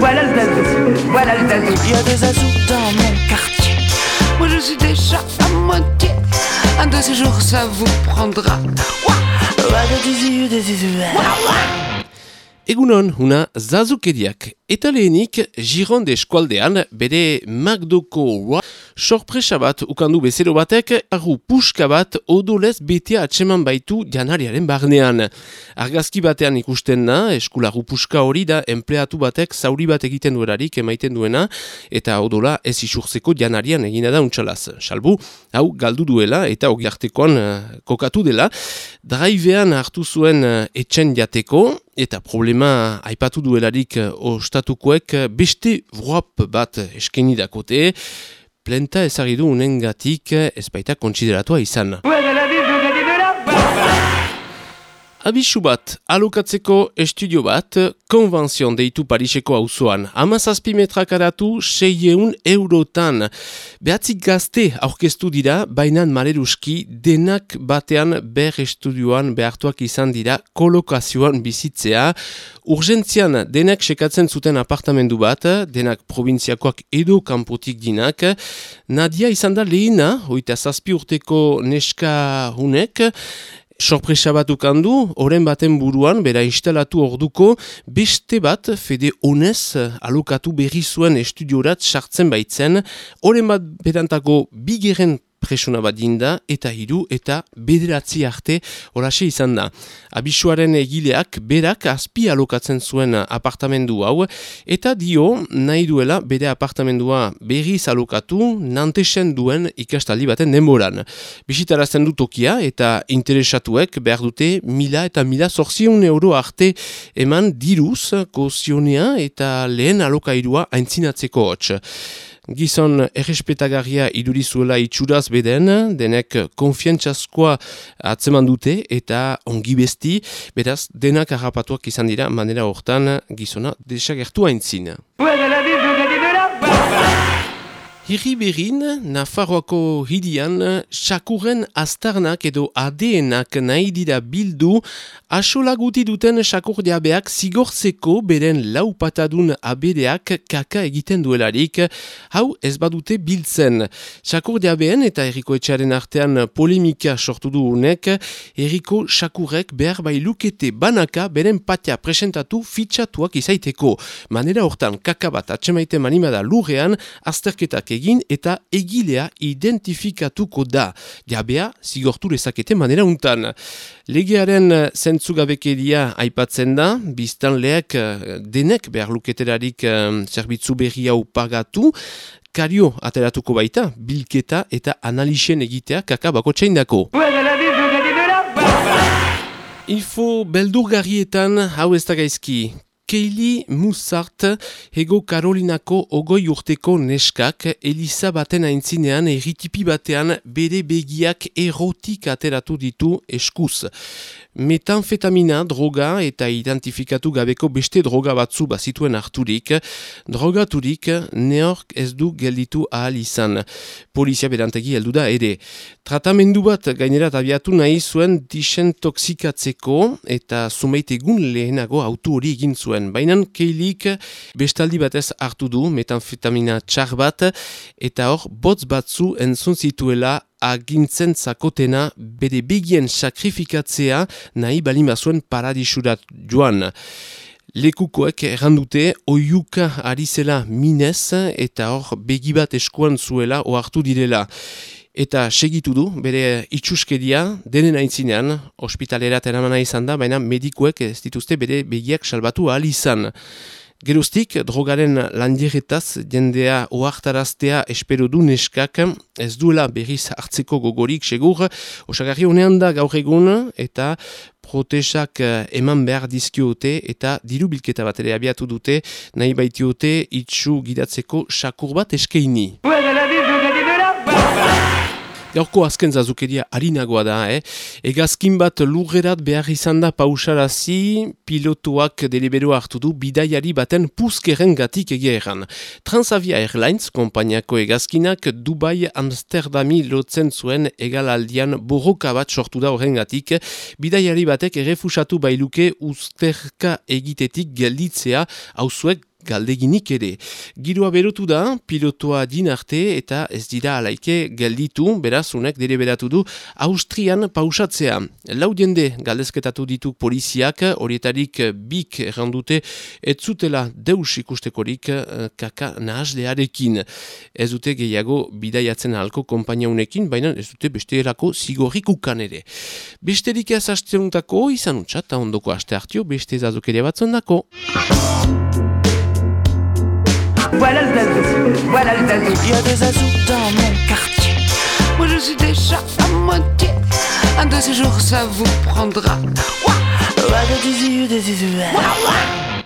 Voilà le zazou, voilà le zazou. Il y a des zazous dans mon quartier. Moi je suis déjà à moitié. Un de ces jours ça vous prendra. Egunon, una zazukeriak. Eta lehenik, Gironde eskualdean, bere Magdoko sorpresa bat ukandu bezero batek, arru puska bat odolez betea atseman baitu janariaren barnean. Argazki batean ikusten na, eskularu puska hori da empleatu batek zauri bat egiten duerarik emaiten duena, eta odola ez isurtzeko janarian egina da untxalaz. Salbu, hau galdu duela eta ogiartekoan uh, kokatu dela, draivean hartu zuen uh, etxen jateko, eta problema aipatu duelarik uh, ostatukoek beste vroap bat eskeni dakote, plenta ezagidu unengatik ez baita kontsideratua izan. Abisu bat, alokatzeko estudio bat, konvenzion deitu Pariseko auzoan. Amazazpi metrak aratu, seieun eurotan. Behatzik gazte aurkeztu dira, bainan maleruski, denak batean ber estudioan behartuak izan dira kolokazioan bizitzea. Urgentzian denak sekatzen zuten apartamendu bat, denak provintziakoak edo kanpotik dinak. Nadia izan da lehina, oita zazpi urteko neska hunek, Sorpresa bat ukandu, oren baten buruan, bera instalatu orduko, beste bat, fede honez, alokatu berri zuen estudiorat sartzen baitzen, oren bat bedantako bigeren presuna bat dinda, eta hiru eta bederatzi arte horase izan da. Abisuaren egileak berak azpi alokatzen zuen apartamendu hau, eta dio nahi duela bere apartamendua berriz alokatu nantesen duen ikastaldi baten denboran. Bisitarazten du tokia eta interesatuek behar dute mila eta mila zorzion euro arte eman diruz kozionea eta lehen alokairua aintzinatzeko hotx. Gizon errespetagarria idurizuela itxuraz beden, denek konfientzazkoa atzeman dute eta ongi besti, beraz denak harrapatuak izan dira manera hortan gizona desagertu haintzin. Hiri berin, Nafarroako hidian, sakuren astarnak edo adeenak nahi dira bildu, asolaguti duten sakur diabeak zigortzeko beren laupatadun abedeak kaka egiten duelarik, hau ez badute biltzen. Sakur diabeen eta erriko etxaren artean polemika sortu du unek, erriko sakurek behar bai lukete banaka beren patia presentatu fitxatuak izaiteko. Manera hortan kaka bat atxemaite manimada lurrean, azterketak egin, egin eta egilea identifikatuko da. Jabea, zigortu lezakete manera untan. Legearen zentzugabekeria aipatzen da, biztan leak denek behar luketerarik um, zerbitzu berri hau pagatu, kario ateratuko baita, bilketa eta analixen egitea kakabako txaindako. Info beldurgarrietan hau ez da gaizki. Keili Musart, ego Karolinako ogoi urteko neskak, Elisa baten aintzinean erritipi batean bere begiak erotik ateratu ditu eskuz. Metanfetamina, droga eta identifikatu gabeko beste droga batzu bazituen harturik, drogaturik neork ez du gelditu ahal izan. Polizia berantegi heldu da ere. Tratamendu bat gainerat abiatu nahi zuen disentoxikatzeko eta zumeitegun lehenago autu hori egin zuen. Baina keilik bestaldi batez hartu du metanfetamina txar bat eta hor botz batzu entzun zituela agintzen zakotena bere begien sakrifikatzea nahi balimazuen paradisurat joan. Lekukoek errandute oiuka ari zela minez eta hor begi bat eskuan zuela ohartu direla. Eta segitu du, bere itxuskeria, denen aintzinean, ospitalera teramana izan da, baina medikuek ez dituzte bere begiak salbatu ahal izan. Geruztik, drogaren landieretaz jendea oartaraztea espero du neskak ez duela berriz hartzeko gogorik segur. Osagarri honean da gaur egun eta protesak eh, eman behar dizkiote eta diru bilketa bat ere abiatu dute nahi baitiote itxu gidatzeko sakur bat eskeini. Gaurko azken zazukeria harinagoa da, eh? Egazkin bat lurrerat behar izan da pausarazi, pilotuak delibero hartu du bidaiari baten puzkeren gatik egeran. Transavia Airlines, kompainiako egazkinak, Dubai Amsterdami lotzen zuen egalaldian borroka bat sortu da horren gatik, bidaiari batek errefusatu bailuke usterka egitetik gelditzea, hauzuek galdeginik ere. Giroa berotu da, pilotoa din arte eta ez dira alaike gelditu, beraz unek dere beratu du Austrian pausatzea. Lau diende galdezketatu ditu poliziak, horietarik bik errandute, ez zutela deus ikustekorik eh, kaka nahazlearekin. Ez dute gehiago bidaiatzen halko unekin, baina ez dute beste erako zigorrik ukan ere. Besterik ez hasteunetako izan utxat, ondoko haste hartio, beste zazokere batzondako. Voilà le zazou, voilà le zazou. Il y a des azous dans mon quartier. Moi je suis déjà à moitié. Un de ces jours ça vous prendra. Ouah, ouah, des yeux, des yeux. Ouah, ouah.